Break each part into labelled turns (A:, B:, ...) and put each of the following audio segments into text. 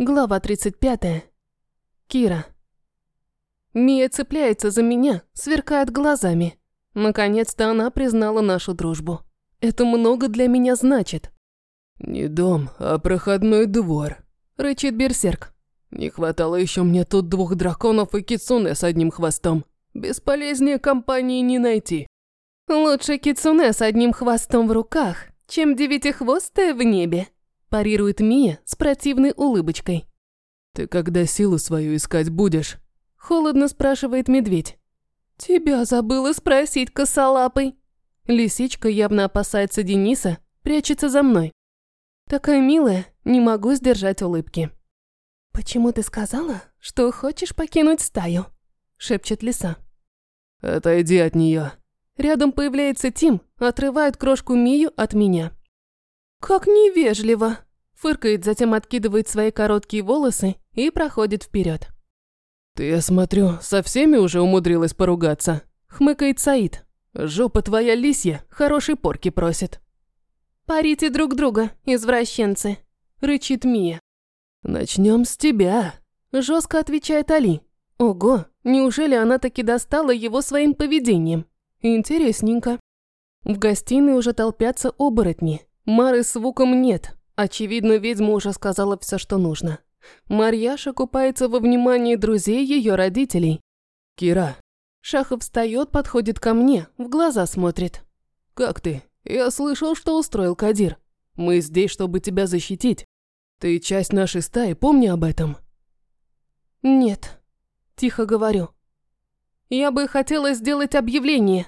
A: Глава 35. Кира. Мия цепляется за меня, сверкает глазами. Наконец-то она признала нашу дружбу. Это много для меня значит.
B: «Не дом, а проходной двор», –
A: рычит берсерк.
B: «Не хватало еще мне тут двух драконов и кицуне с одним хвостом. Бесполезнее компании не найти».
A: «Лучше кицуне с одним хвостом в руках, чем девятихвостая в небе», парирует Мия с противной улыбочкой.
B: «Ты когда силу свою искать будешь?»
A: Холодно спрашивает медведь. «Тебя забыла спросить, косолапый». Лисичка явно опасается Дениса, прячется за мной. Такая милая, не могу сдержать улыбки. «Почему ты сказала, что хочешь покинуть стаю?» шепчет лиса.
B: «Отойди от нее.
A: Рядом появляется Тим, отрывает крошку Мию от меня. «Как невежливо!» Фыркает, затем откидывает свои короткие волосы и проходит вперед.
B: «Ты, я смотрю, со всеми уже умудрилась поругаться?»
A: Хмыкает Саид.
B: «Жопа твоя лисья, хорошей порки просит».
A: «Парите друг друга, извращенцы», – рычит Мия.
B: «Начнем с тебя», –
A: жестко отвечает Али. Ого, неужели она таки достала его своим поведением? Интересненько. В гостиной уже толпятся оборотни. Мары с Вуком нет. Очевидно, ведьма уже сказала все, что нужно. Марьяша купается во внимании друзей ее родителей.
B: «Кира».
A: Шахов встает, подходит ко мне, в глаза смотрит.
B: «Как ты?» Я слышал, что устроил Кадир. Мы здесь, чтобы тебя защитить. Ты часть нашей стаи, помни об этом.
A: Нет, тихо говорю. Я бы хотела сделать объявление.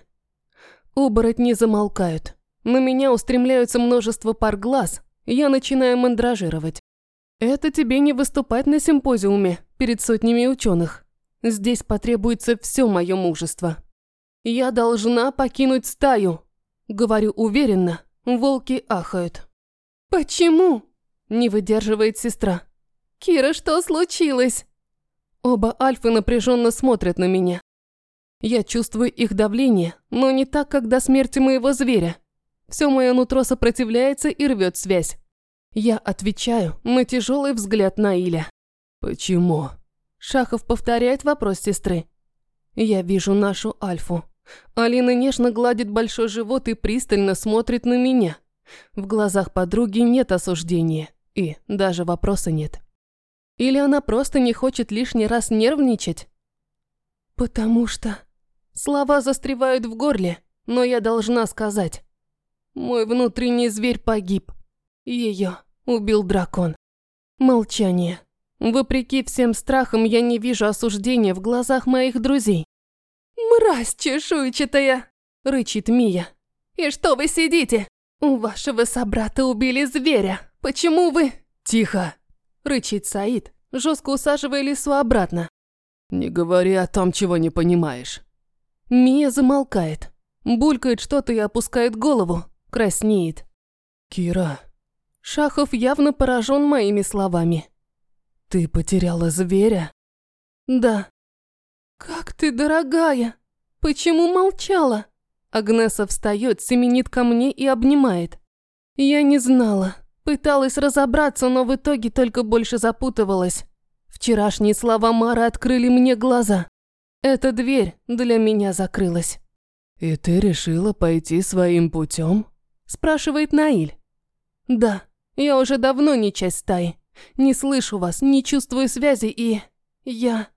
A: Оборотни замолкают. На меня устремляются множество пар глаз. Я начинаю мандражировать. Это тебе не выступать на симпозиуме перед сотнями ученых. Здесь потребуется все мое мужество. Я должна покинуть стаю. Говорю уверенно, волки ахают. «Почему?» – не выдерживает сестра. «Кира, что случилось?» Оба альфы напряженно смотрят на меня. Я чувствую их давление, но не так, как до смерти моего зверя. Все мое нутро сопротивляется и рвет связь. Я отвечаю на тяжелый взгляд Наиля.
B: «Почему?»
A: Шахов повторяет вопрос сестры. Я вижу нашу альфу. Алина нежно гладит большой живот и пристально смотрит на меня. В глазах подруги нет осуждения, и даже вопроса нет. Или она просто не хочет лишний раз нервничать? Потому что... Слова застревают в горле, но я должна сказать. Мой внутренний зверь погиб. Ее убил дракон. Молчание. Вопреки всем страхам я не вижу осуждения в глазах моих друзей. «Мразь чешуйчатая!» – рычит Мия. «И что вы сидите? У вашего собрата убили зверя. Почему вы...»
B: «Тихо!»
A: – рычит Саид, жестко усаживая лису обратно.
B: «Не говори о том, чего не понимаешь».
A: Мия замолкает, булькает что-то и опускает голову, краснеет.
B: «Кира...»
A: Шахов явно поражен моими словами.
B: «Ты потеряла зверя?»
A: «Да», «Как ты, дорогая! Почему молчала?» Агнеса встает, семенит ко мне и обнимает. Я не знала. Пыталась разобраться, но в итоге только больше запутывалась. Вчерашние слова Мары открыли мне глаза. Эта дверь для меня закрылась.
B: «И ты решила пойти своим путем?
A: Спрашивает Наиль. «Да, я уже давно не часть стаи. Не слышу вас, не чувствую связи и... я...»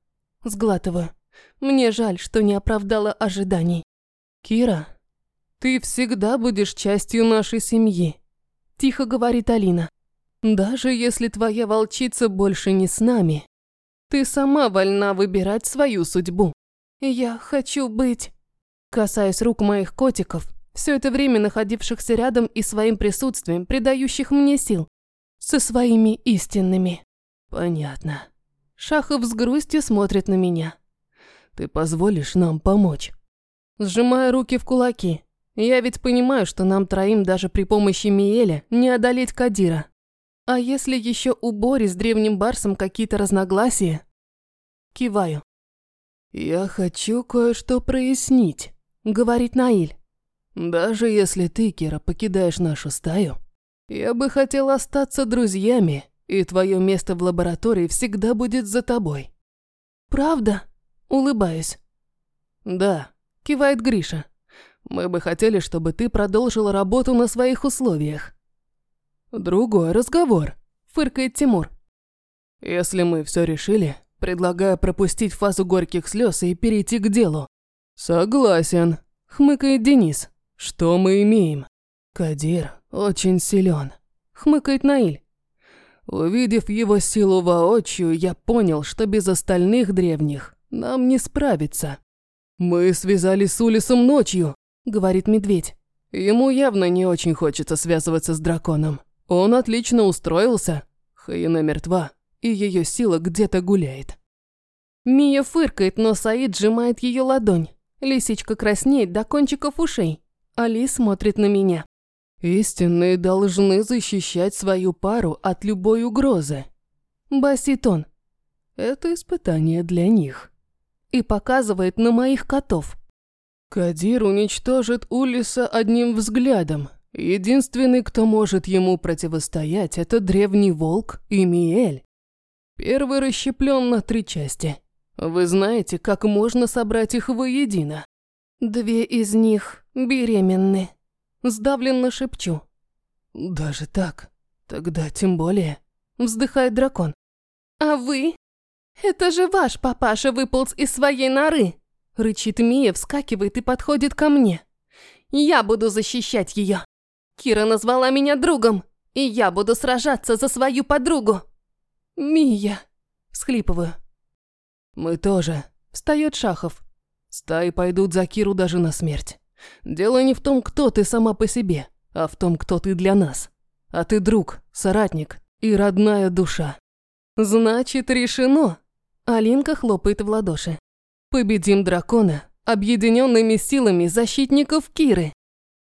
A: Сглатываю. Мне жаль, что не оправдала ожиданий. Кира, ты всегда будешь частью нашей семьи. Тихо говорит Алина. Даже если твоя волчица больше не с нами, ты сама вольна выбирать свою судьбу. Я хочу быть... Касаясь рук моих котиков, все это время находившихся рядом и своим присутствием, придающих мне сил. Со своими истинными.
B: Понятно.
A: Шахов с грустью смотрит на меня.
B: Ты позволишь нам помочь?»
A: Сжимая руки в кулаки. Я ведь понимаю, что нам троим даже при помощи Миэля не одолеть Кадира. А если еще у Бори с древним Барсом какие-то разногласия? Киваю.
B: «Я хочу кое-что прояснить», — говорит Наиль. «Даже если ты, Кира, покидаешь нашу стаю, я бы хотел остаться друзьями И твое место в лаборатории всегда будет за тобой.
A: Правда? Улыбаюсь.
B: Да, кивает Гриша. Мы бы хотели, чтобы ты продолжила работу на своих условиях. Другой разговор, фыркает Тимур. Если мы все решили, предлагаю пропустить фазу горьких слез и перейти к делу. Согласен, хмыкает Денис. Что мы имеем? Кадир очень силен, хмыкает Наиль. Увидев его силу воочию, я понял, что без остальных древних нам не справиться. «Мы связались с Улисом ночью», — говорит медведь. Ему явно не очень хочется связываться с драконом. Он отлично устроился. Хаина мертва, и ее сила где-то гуляет.
A: Мия фыркает, но Саид сжимает ее ладонь. Лисичка краснеет до кончиков ушей. Али смотрит на меня.
B: Истинные должны защищать свою пару от любой угрозы.
A: Басит он.
B: Это испытание для них.
A: И показывает на моих котов.
B: Кадир уничтожит Улиса одним взглядом. Единственный, кто может ему противостоять, это древний волк и Миэль. Первый расщеплен на три части. Вы знаете, как можно собрать их воедино?
A: Две из них беременны. Сдавленно шепчу.
B: «Даже так? Тогда тем более...»
A: Вздыхает дракон. «А вы? Это же ваш папаша выполз из своей норы!» Рычит Мия, вскакивает и подходит ко мне. «Я буду защищать ее. Кира назвала меня другом, и я буду сражаться за свою подругу!» «Мия!» Всхлипываю.
B: «Мы тоже!» Встает Шахов. Стаи пойдут за Киру даже на смерть. Дело не в том, кто ты сама по себе, а в том, кто ты для нас. А ты друг, соратник и родная душа.
A: Значит, решено. Алинка хлопает в ладоши. Победим дракона объединенными силами защитников Киры.